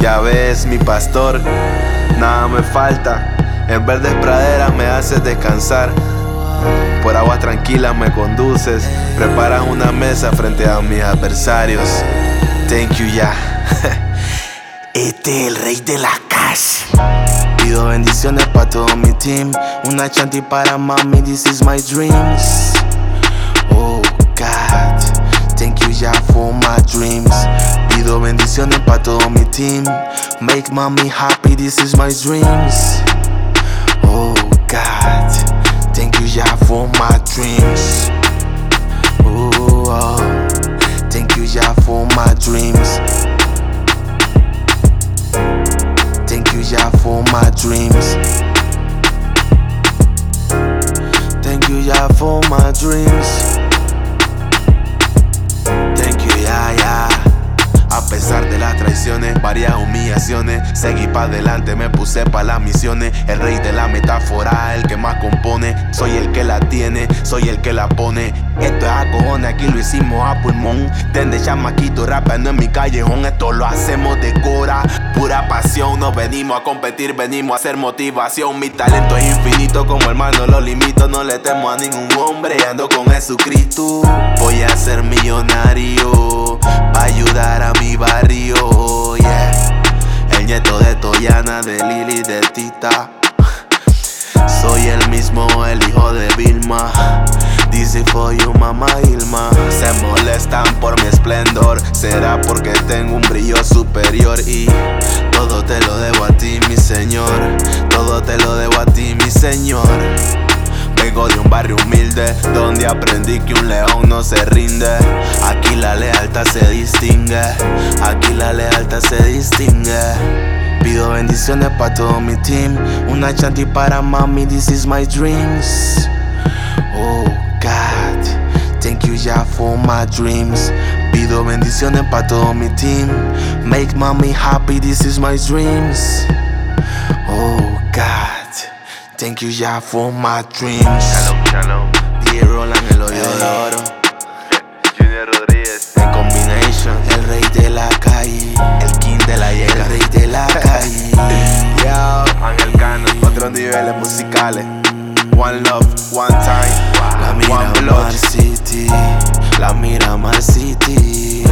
Ya ves, mi pastor, nada me falta. En verdes praderas me haces descansar. Por aguas tranquilas me conduces. Preparas una mesa frente a mis adversarios. Thank you, ya. Este es el rey de la casa. Pido bendiciones para todo mi team. Una chanti para mami, this is my dreams. Oh thank you ya for my dreams. Pido bendiciones para todo mi team. Make mommy happy, this is my dreams. Oh God, thank you ya for my dreams. Oh, oh. thank you ya for my dreams. Thank you ya for my dreams. Thank you ya for my dreams. Seguí para adelante, me puse para las misiones. El rey de la metáfora, el que más compone. Soy el que la tiene, soy el que la pone. Esto es a cojones, aquí lo hicimos a pulmón. Tende chamaquito rapeando en mi callejón. Esto lo hacemos de cora, pura pasión. No venimos a competir, venimos a hacer motivación. Mi talento es infinito, como hermano lo limito. No le temo a ningún hombre, ando con Jesucristo. Voy a ser millonario, pa' ayudar a mi barrio. Nieto de Toyana, de Lili, de Tita. Soy el mismo, el hijo de Vilma. Dice for you, mamá Ilma. Se molestan por mi esplendor. Será porque tengo un brillo superior. Y todo te lo debo a ti, mi señor. Todo te lo debo a ti, mi señor. Donde aprendí que un león no se rinde. Aquí la lealtad se distingue. Aquí la lealtad se distingue. Pido bendiciones para todo mi team. Una chanti para mami, this is my dreams. Oh God, thank you ya for my dreams. Pido bendiciones para todo mi team. Make mommy happy, this is my dreams. Oh God, thank you ya for my dreams. Shalom, shalom. DJ Roland, el hoyo de oro. Junior Rodríguez, The Combination, el rey de la calle, el king de la llega, el rey de la calle. Yo, Ángel Cano, otros niveles musicales. One love, one time, la mira one blood. City, la mira City.